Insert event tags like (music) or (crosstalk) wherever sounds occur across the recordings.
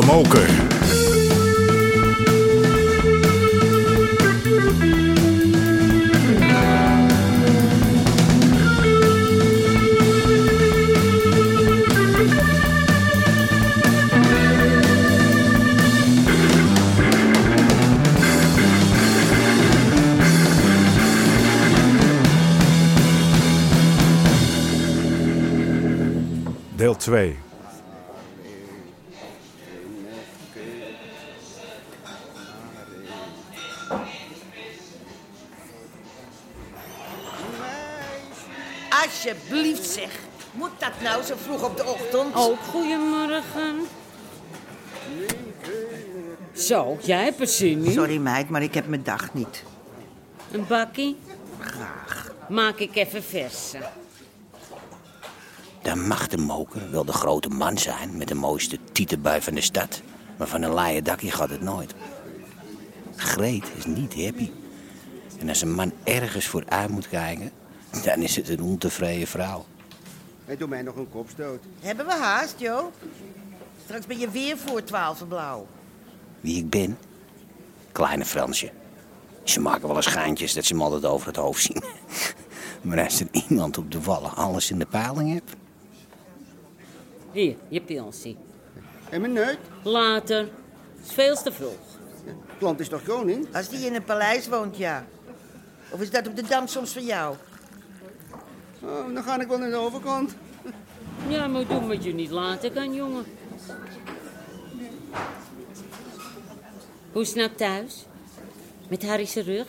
De Moker. Deel 2. Zeg. Moet dat nou zo vroeg op de ochtend? Ook goedemorgen. Zo, jij hebt er zin in. Sorry meid, maar ik heb mijn dag niet. Een bakkie? Graag. Maak ik even verse. Dan mag de moker wel de grote man zijn met de mooiste tietenbui van de stad. Maar van een laaie dakje gaat het nooit. Greet is niet happy. En als een man ergens vooruit moet kijken, dan is het een ontevreden vrouw. Hij doet mij nog een kopstoot. Hebben we haast, Joop? Straks ben je weer voor twaalf blauw. Wie ik ben? Kleine Fransje. Ze maken wel eens geintjes dat ze hem altijd over het hoofd zien. (laughs) Maar als er iemand op de wallen alles in de peiling hebt... Hier, je pilsie. En mijn neut? Later. Is veel te vroeg. Klant is toch koning? Als die in een paleis woont, ja. Of is dat op de dam soms voor jou? Oh, dan ga ik wel naar de overkant. Ja, maar doen wat je niet laten kan, jongen. Hoe is het nou thuis? Met Harry's rug?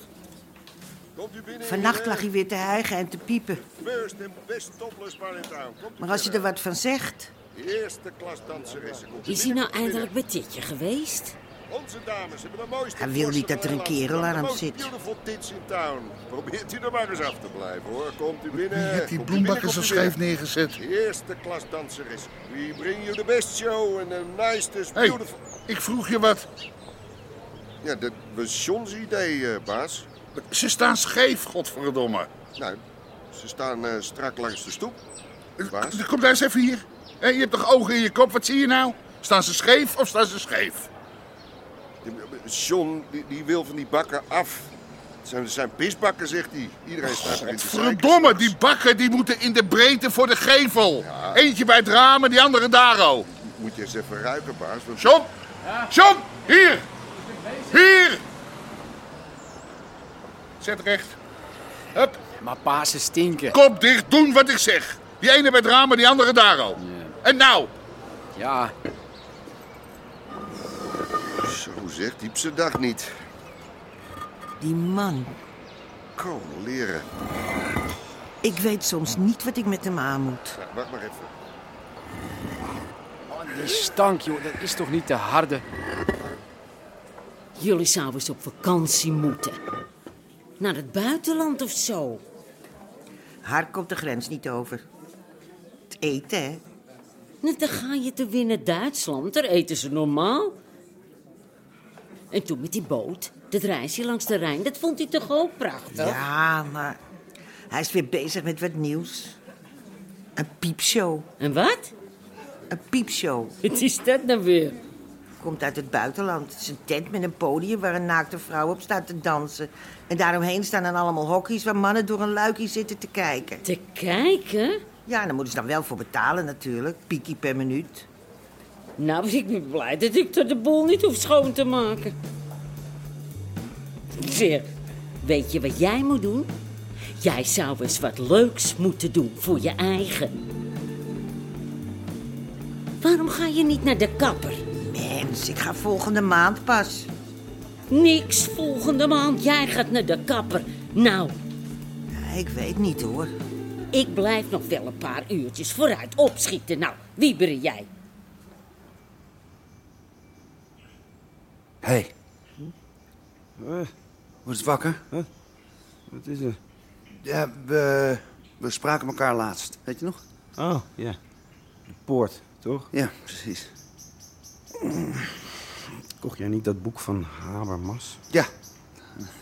Vannacht lag hij weer te hijgen en te piepen. First en best topless bar in town. Komt u Maar als je er wat van zegt... De eerste klas danseressen. Is hij nou eindelijk bij Titje geweest? Onze dames hebben de mooiste... Hij wil niet dat er een kerel aan hem zit. beautiful tits in town. Probeert u er maar eens af te blijven, hoor. Komt u binnen. Wie heeft die bloembakken zo scheef neergezet? De eerste klas danseres. We bring you the best show and the nicest beautiful... ik vroeg je wat. Ja, dat was John's idee, eh, baas. Ze staan scheef, godverdomme. Nou, ze staan eh, strak langs de stoep. Baas. Kom daar eens even hier. Hé, je hebt toch ogen in je kop, wat zie je nou? Staan ze scheef of staan ze scheef? John, die, die wil van die bakken af. Het zijn, het zijn pisbakken, zegt hij. Iedereen staat erin te. Verdomme, die bakken die moeten in de breedte voor de gevel. Eentje bij het raam en die andere daar ook. Moet je eens even ruiken, baas. want- John! John! Hier! Hier! Zet recht. Hup. Maar Pasen stinken. Kop dicht, doen wat ik zeg. Die ene bij het raam en die andere daar ook. En nou? Ja, Zegt diep zijn dag niet. Die man. Kom, leren. Ik weet soms niet wat ik met hem aan moet. Nou, wacht maar even. die stank, joh. Dat is toch niet te harde? Jullie zouden eens op vakantie moeten. Naar het buitenland of zo. Haar komt de grens niet over. Het eten, hè? Nou, dan ga je te winnen Duitsland. Daar eten ze normaal. En toen met die boot, dat reisje langs de Rijn, dat vond hij toch ook prachtig? Ja, maar hij is weer bezig met wat nieuws. Een piepshow. En wat? Een piepshow. Wat is dat nou weer? Komt uit het buitenland. Het is een tent met een podium waar een naakte vrouw op staat te dansen. En daaromheen staan dan allemaal hokjes waar mannen door een luikje zitten te kijken. Te kijken? Ja, daar moeten ze dan wel voor betalen natuurlijk. Piekie per minuut. Nou, ik ben blij dat ik de boel niet hoef schoon te maken. Zeg, weet je wat jij moet doen? Jij zou eens wat leuks moeten doen voor je eigen. Waarom ga je niet naar de kapper? Mens, ik ga volgende maand pas. Niks volgende maand. Jij gaat naar de kapper. Nou, Ja, ik weet niet hoor. ik blijf nog wel een paar uurtjes vooruit opschieten. Nou, wieberen jij. Hé. Hey. Wordt het wakker? Wat is er? Ja, we, we spraken elkaar laatst. Weet je nog? Oh, ja. De poort, toch? Ja, precies. Kocht jij niet dat boek van Habermas? Ja.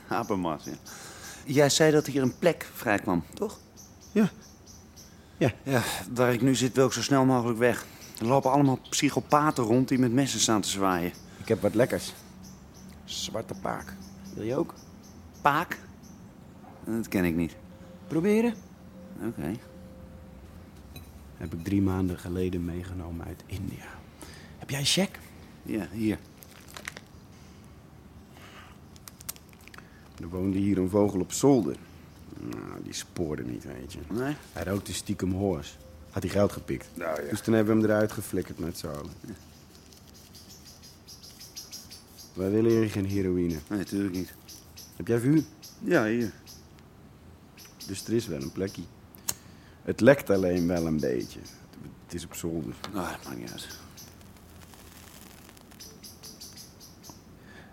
Habermas, ja. Jij zei dat hier een plek vrijkwam, toch? Ja. Ja. Ja, waar ik nu zit wil ik zo snel mogelijk weg. Er lopen allemaal psychopaten rond die met messen staan te zwaaien. Ik heb wat lekkers. Zwarte paak. Wil je ook? Paak? Dat ken ik niet. Proberen? Oké. Heb ik drie maanden geleden meegenomen uit India. Heb jij een check? Ja, hier. Er woonde hier een vogel op zolder. Nou, die spoorde niet, weet je. Nee? Hij rookte stiekem hoors. Had hij geld gepikt. Nou ja. Dus toen hebben we hem eruit geflikkerd met z'n allen. Wij willen hier geen heroïne. Nee, natuurlijk niet. Heb jij vuur? Ja, hier. Dus er is wel een plekje. Het lekt alleen wel een beetje. Het is op zolder. Ah, dat maakt niet uit.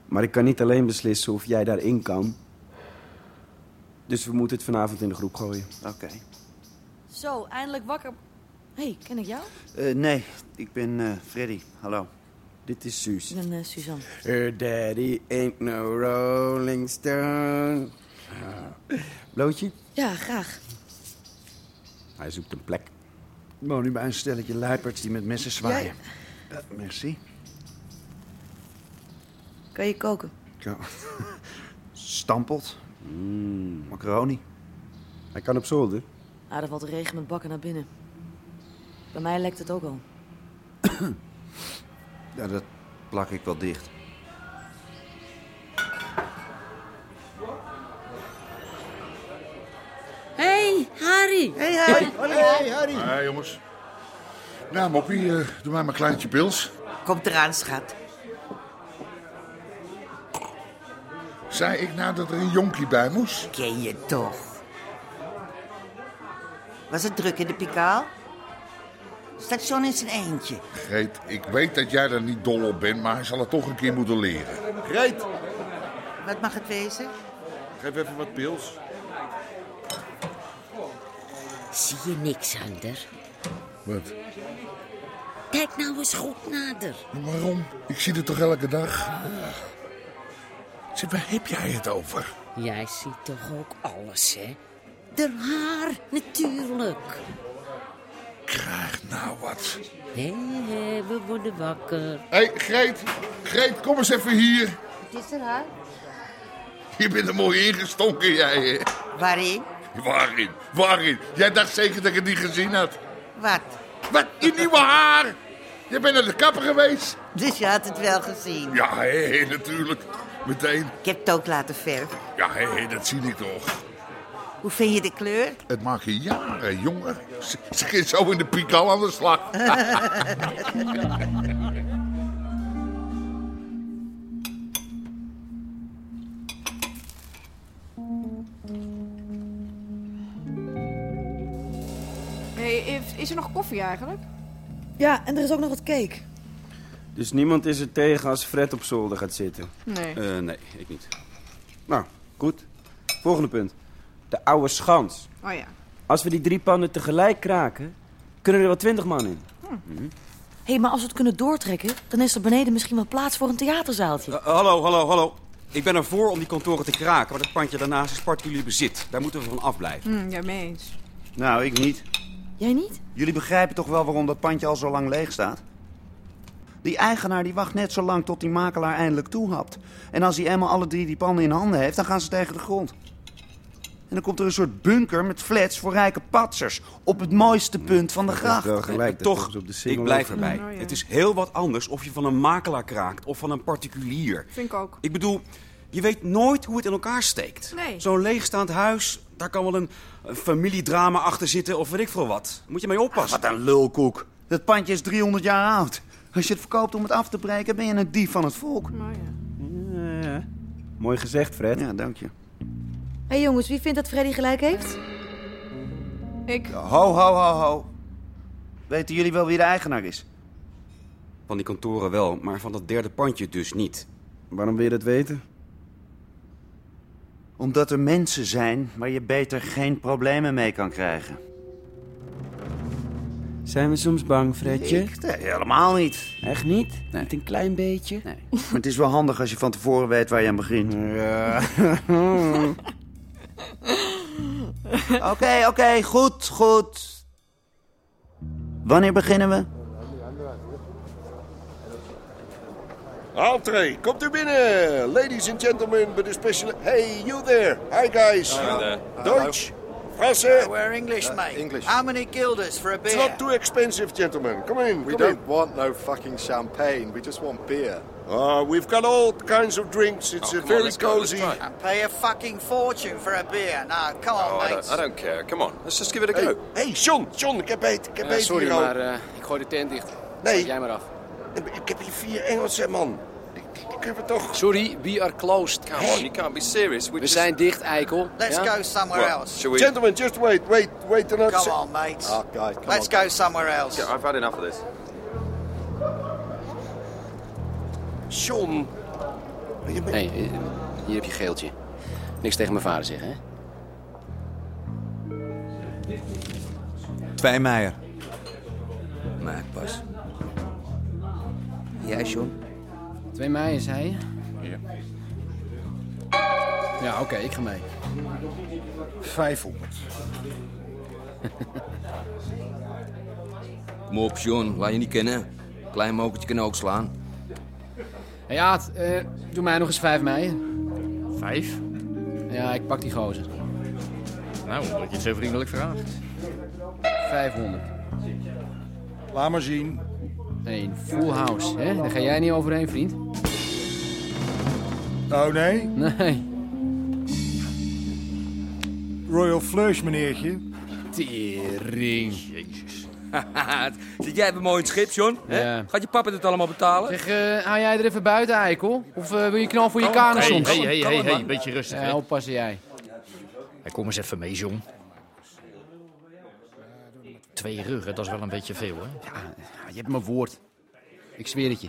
Maar ik kan niet alleen beslissen of jij daarin kan. Dus we moeten het vanavond in de groep gooien. Oké. Zo, eindelijk wakker. Hé, hey, ken ik jou? Eh, nee, ik ben eh, Freddy. Hallo. Dit is Suus. Ik ben eh, Suzanne. Her daddy ain't no rolling stone. Blootje? Ja, graag. Hij zoekt een plek. Ik woon nu bij een stelletje luiperds die met messen zwaaien. Eh, merci. Kan je koken? Ja. (laughs) Stampot. Macaroni. Hij kan op zolder. Ah, er valt de regen met bakken naar binnen. Bij mij lekt het ook al. (coughs) Ja, dat plak ik wel dicht. Hé, hey, Harry. Hé, hey, Harry. Hey, Harry. (laughs) Ja, jongens. Nou, Moppie, eh, doe maar mijn kleintje pils. Komt eraan, schat. Zei ik nou dat er een jonkie bij moest? Ken je toch? Was het druk in de pikaal? Station in zijn eentje. Greet, ik weet dat jij er niet dol op bent, maar hij zal het toch een keer moeten leren. Greet, Wat mag het wezen? geef even wat pils. Zie je niks, Sander? Wat? Kijk nou eens goed nader. Maar waarom? Ik zie het toch elke dag? Zeg, waar heb jij het over? Jij ziet toch ook alles, hè? De haar, natuurlijk. Krijg nou wat. Hé, hé, we worden wakker. Hé, hey, Greet. Greet, kom eens even hier. Wat is er, haar? Je bent er mooi ingestonken, jij. hè? Waarin? Waarin? Waarin? Jij dacht zeker dat ik het niet gezien had. Wat? Wat? Je nieuwe haar? Je bent naar de kapper geweest? Dus je had het wel gezien. Ja, hé, hé, natuurlijk. Meteen. Ik heb het ook laten verven. Ja, hé, hé, dat zie ik toch. Hoe vind je de kleur? Het maakt je jaren jonger. Ze, ze gaat zo in de piek al aan de slag. (laughs) Hey, is- is er nog koffie eigenlijk? Ja, en er is ook nog wat cake. Dus niemand is er tegen als Fred op zolder gaat zitten? Nee. Eh, nee, ik niet. Nou, goed. Volgende punt. De oude schans. Oh ja. Als we die drie pannen tegelijk kraken, kunnen er wel twintig man in. Hé, hey, maar als we het kunnen doortrekken, dan is er beneden misschien wel plaats voor een theaterzaaltje. Eh, hallo, hallo, hallo. Ik ben ervoor om die kantoren te kraken, maar dat pandje daarnaast is particulier bezit. Daar moeten we van afblijven. Hm, ja, mee eens. Nou, ik niet. Jij niet? Jullie begrijpen toch wel waarom dat pandje al zo lang leeg staat? Die eigenaar die wacht net zo lang tot die makelaar eindelijk toehapt. En als hij eenmaal alle drie die panden in handen heeft, dan gaan ze tegen de grond. En dan komt er een soort bunker met flats voor rijke patsers. Op het mooiste punt van de gracht. wel gelijk. dat Toch, ik blijf erbij. Oh, ja. Het is heel wat anders of je van een makelaar kraakt of van een particulier. Vind ik ook. Ik bedoel, je weet nooit hoe het in elkaar steekt. Nee. Zo'n leegstaand huis, daar kan wel een, een familiedrama achter zitten of weet ik veel wat. Moet je mee oppassen. Wat een lulkoek. Dat pandje is 300 jaar oud. Als je het verkoopt om het af te breken, ben je een dief van het volk. Nou ja. Ja, ja. Mooi gezegd, Fred. Ja, dank je. Hé hey jongens, wie vindt dat Freddy gelijk heeft? Ik. Ho, ho, ho, ho. Weten jullie wel wie de eigenaar is? Van die kantoren wel, maar van dat derde pandje dus niet. Waarom wil je dat weten? Omdat er mensen zijn waar je beter geen problemen mee kan krijgen. Zijn we soms bang, Fredje? Ik? Nee, helemaal niet. Echt niet? Nee. Niet een klein beetje? Nee. Maar het is wel handig als je van tevoren weet waar je aan begint. (laughs) (laughs) (laughs) Ja. (laughs) Oké, oké, goed, goed. Wanneer beginnen we? Entree, komt u binnen. Ladies and gentlemen, with a special... Hey, you there. Hi, guys. Hello. Deutsch. Frasse. We're English, mate. English. How many guilders for a beer? It's not too expensive, gentlemen. Come in, We don't want no fucking champagne. We just want beer. Uh, we've got all kinds of drinks. It's Oh, a come on, very go, cozy. I pay a fucking fortune for a beer. Now, come on, Oh, I, don't, I don't care. Come on, let's just give it a Hey, go. hey, John, John, ik heb beet, ik heb Ja, beet sorry, hier al. maar eh, ik gooi de tent dicht. Nee. Jij maar af. Ik heb hier vier Engelsen, man. Ik, ik heb het toch... Sorry, we are closed. Come on, you can't be serious. We, We just... zijn dicht, eikel. Let's Ja? go somewhere Well, else. we... Gentlemen, just wait, wait, wait another Come on, mates. Oh, guys, come Let's on. go somewhere else. Yeah, I've had enough of this. John. Nee, eh, hier heb je geeltje. Niks tegen mijn vader zeggen, hè? Twee Meijer. Maak pas. Jij, John? 2 mei, zei je? Ja. Ja, oké, ik ga mee. 500. Kom op, John. Laat je niet kennen. Klein mokertje kan ook slaan. Hey, Aad, eh, doe mij nog eens 5 mei. Vijf? Ja, ik pak die gozer. Nou, dat je het zo vriendelijk vraagt. 500. Laat maar zien. Nee, full house, hè? Daar ga jij niet overheen, vriend. Oh nee? Nee. Royal Flush, meneertje. Tering. (laughs) Zit jij even mooi in het schip, John? Hè? Ja. Gaat je papa dit allemaal betalen? Zeg, eh hou jij er even buiten, eikel? Of eh, wil je knal voor je kanen soms? hé, hé, beetje rustig, Ja, oppassen jij. Hey, kom eens even mee, John. Twee ruggen, dat is wel een beetje veel, hè? Ja, je hebt mijn woord. Ik zweer het je.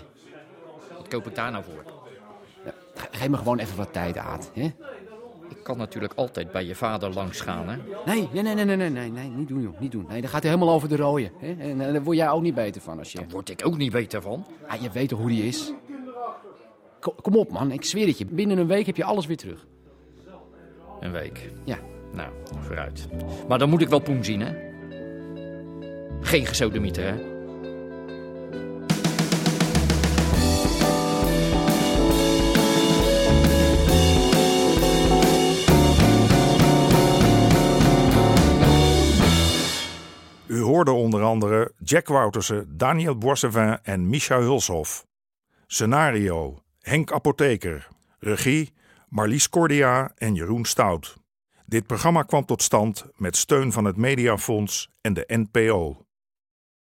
Wat koop ik daar nou voor? Ge- Geef me gewoon even wat tijd, Aad. Hè? Ik kan natuurlijk altijd bij je vader langs gaan, hè? Nee, nee, nee, nee, nee, nee, nee, niet doen, joh. Niet doen. Nee, dan gaat hij helemaal over de rode. Hè? En eh, daar word jij ook niet beter van als je... Daar word ik ook niet beter van. Ah, je weet toch hoe die is? Kom, kom op, man. Ik zweer het je. Binnen een week heb je alles weer terug. Een week. Ja. Nou, vooruit. Maar dan moet ik wel poen zien, hè? Geen gesodemieter, hè? Jack Woutersen, Daniel Boissevin en Micha Hulshoff. Scenario: Henk Apotheker. Regie: Marlies Cordia en Jeroen Stout. Dit programma kwam tot stand met steun van het Mediafonds en de NPO.